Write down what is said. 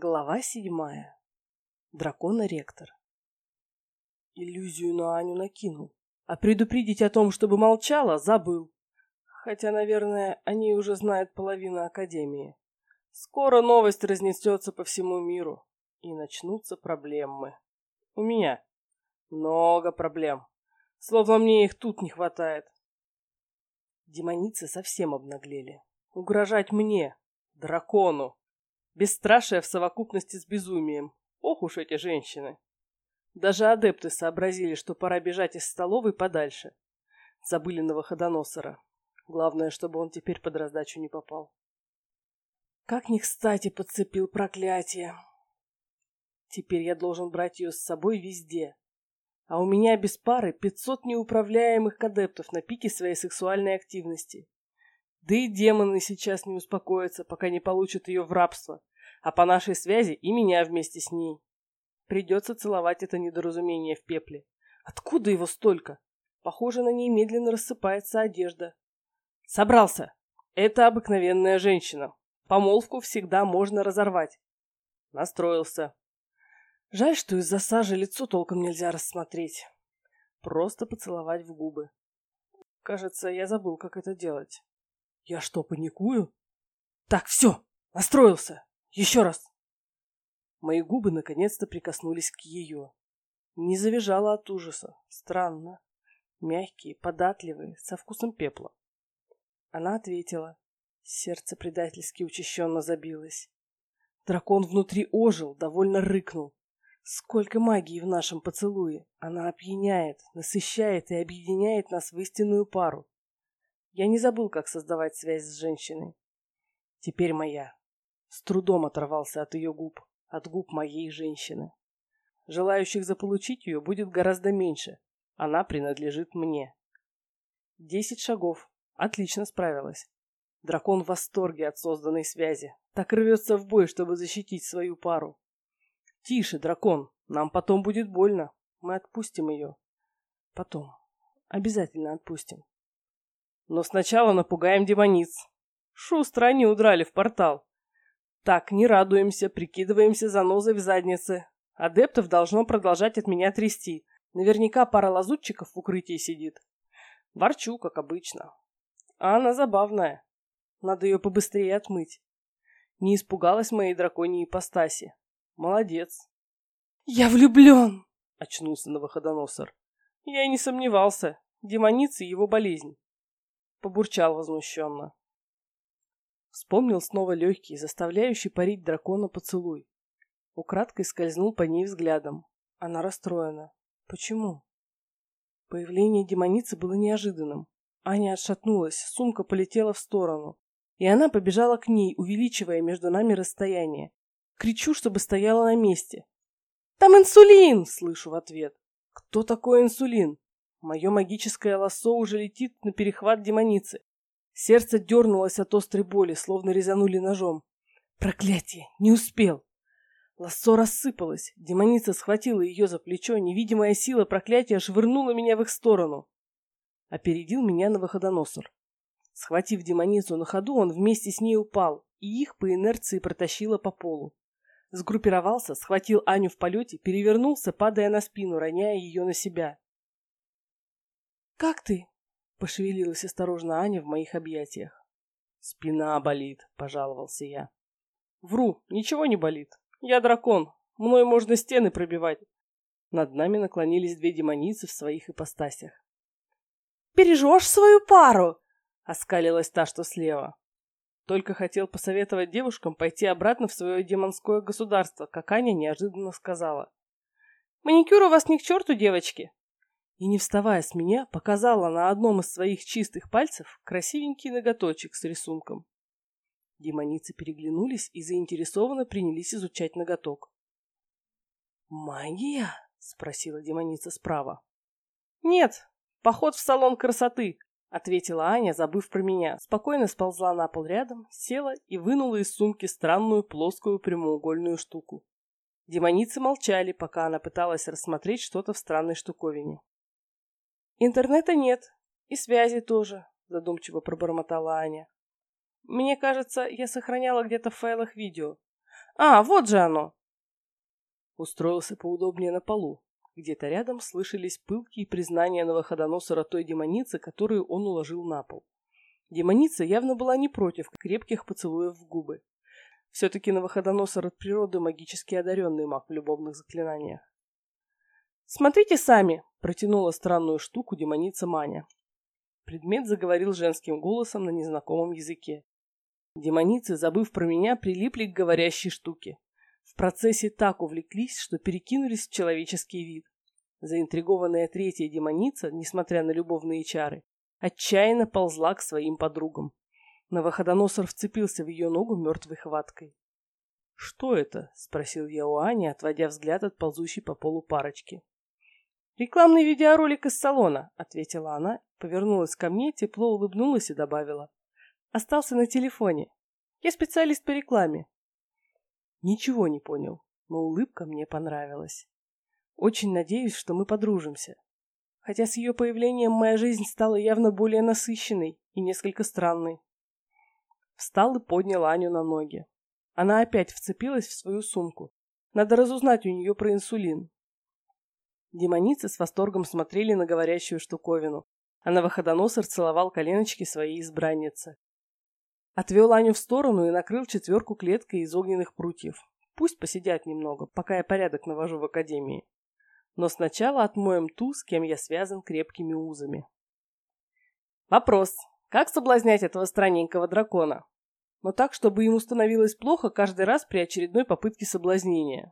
Глава седьмая. Дракона-ректор. Иллюзию на Аню накинул, а предупредить о том, чтобы молчала, забыл. Хотя, наверное, они уже знают половину Академии. Скоро новость разнесется по всему миру, и начнутся проблемы. У меня много проблем. Словно мне их тут не хватает. Демоницы совсем обнаглели. Угрожать мне, дракону. Бесстрашие в совокупности с безумием. Ох уж эти женщины. Даже адепты сообразили, что пора бежать из столовой подальше. Забыли на выходоносора. Главное, чтобы он теперь под раздачу не попал. Как ни кстати подцепил проклятие. Теперь я должен брать ее с собой везде. А у меня без пары пятьсот неуправляемых адептов на пике своей сексуальной активности. Да и демоны сейчас не успокоятся, пока не получат ее в рабство, а по нашей связи и меня вместе с ней. Придется целовать это недоразумение в пепле. Откуда его столько? Похоже, на ней медленно рассыпается одежда. Собрался. Это обыкновенная женщина. Помолвку всегда можно разорвать. Настроился. Жаль, что из-за сажи лицо толком нельзя рассмотреть. Просто поцеловать в губы. Кажется, я забыл, как это делать. Я что, паникую? Так, все, настроился. Еще раз. Мои губы наконец-то прикоснулись к ее. Не завизжала от ужаса. Странно. Мягкие, податливые, со вкусом пепла. Она ответила. Сердце предательски учащенно забилось. Дракон внутри ожил, довольно рыкнул. Сколько магии в нашем поцелуе! Она опьяняет, насыщает и объединяет нас в истинную пару. Я не забыл, как создавать связь с женщиной. Теперь моя. С трудом оторвался от ее губ, от губ моей женщины. Желающих заполучить ее будет гораздо меньше. Она принадлежит мне. Десять шагов. Отлично справилась. Дракон в восторге от созданной связи. Так рвется в бой, чтобы защитить свою пару. Тише, дракон. Нам потом будет больно. Мы отпустим ее. Потом. Обязательно отпустим. Но сначала напугаем демониц. Шустро они удрали в портал. Так, не радуемся, прикидываемся занозой в заднице. Адептов должно продолжать от меня трясти. Наверняка пара лазутчиков в укрытии сидит. Ворчу, как обычно. А она забавная. Надо ее побыстрее отмыть. Не испугалась моей драконьей ипостаси. Молодец. «Я влюблен!» — очнулся новоходоносор. Я и не сомневался. Демоницы — его болезнь. Побурчал возмущенно. Вспомнил снова легкий, заставляющий парить дракона поцелуй. Украдкой скользнул по ней взглядом. Она расстроена. Почему? Появление демоницы было неожиданным. Аня отшатнулась, сумка полетела в сторону. И она побежала к ней, увеличивая между нами расстояние. Кричу, чтобы стояла на месте. «Там инсулин!» — слышу в ответ. «Кто такой инсулин?» Мое магическое лассо уже летит на перехват демоницы. Сердце дернулось от острой боли, словно резанули ножом. Проклятие! Не успел! Лассо рассыпалось. Демоница схватила ее за плечо. Невидимая сила проклятия швырнула меня в их сторону. Опередил меня на выходоносор. Схватив демоницу на ходу, он вместе с ней упал, и их по инерции протащило по полу. Сгруппировался, схватил Аню в полете, перевернулся, падая на спину, роняя ее на себя. «Как ты?» — пошевелилась осторожно Аня в моих объятиях. «Спина болит», — пожаловался я. «Вру, ничего не болит. Я дракон. Мной можно стены пробивать». Над нами наклонились две демоницы в своих ипостасях. «Бережешь свою пару?» — оскалилась та, что слева. Только хотел посоветовать девушкам пойти обратно в свое демонское государство, как Аня неожиданно сказала. «Маникюр у вас ни к черту, девочки и, не вставая с меня, показала на одном из своих чистых пальцев красивенький ноготочек с рисунком. Демоницы переглянулись и заинтересованно принялись изучать ноготок. «Магия?» — спросила демоница справа. «Нет, поход в салон красоты», — ответила Аня, забыв про меня. Спокойно сползла на пол рядом, села и вынула из сумки странную плоскую прямоугольную штуку. Демоницы молчали, пока она пыталась рассмотреть что-то в странной штуковине. Интернета нет. И связи тоже, задумчиво пробормотала Аня. Мне кажется, я сохраняла где-то в файлах видео. А, вот же оно!» Устроился поудобнее на полу. Где-то рядом слышались пылкие признания новоходоносора той демоницы, которую он уложил на пол. Демоница явно была не против крепких поцелуев в губы. Все-таки новоходоносор от природы магически одаренный маг в любовных заклинаниях. «Смотрите сами!» – протянула странную штуку демоница Маня. Предмет заговорил женским голосом на незнакомом языке. Демоницы, забыв про меня, прилипли к говорящей штуке. В процессе так увлеклись, что перекинулись в человеческий вид. Заинтригованная третья демоница, несмотря на любовные чары, отчаянно ползла к своим подругам. Новоходоносор вцепился в ее ногу мертвой хваткой. «Что это?» — спросил я у Ани, отводя взгляд от ползущей по полу парочки. «Рекламный видеоролик из салона», — ответила она, повернулась ко мне, тепло улыбнулась и добавила. «Остался на телефоне. Я специалист по рекламе». Ничего не понял, но улыбка мне понравилась. Очень надеюсь, что мы подружимся. Хотя с ее появлением моя жизнь стала явно более насыщенной и несколько странной. Встал и поднял Аню на ноги. Она опять вцепилась в свою сумку. Надо разузнать у нее про инсулин. Демоницы с восторгом смотрели на говорящую штуковину, а новоходоносор целовал коленочки своей избранницы. Отвел Аню в сторону и накрыл четверку клеткой из огненных прутьев. Пусть посидят немного, пока я порядок навожу в академии. Но сначала отмоем ту, с кем я связан крепкими узами. Вопрос. Как соблазнять этого странненького дракона? Но так, чтобы ему становилось плохо каждый раз при очередной попытке соблазнения.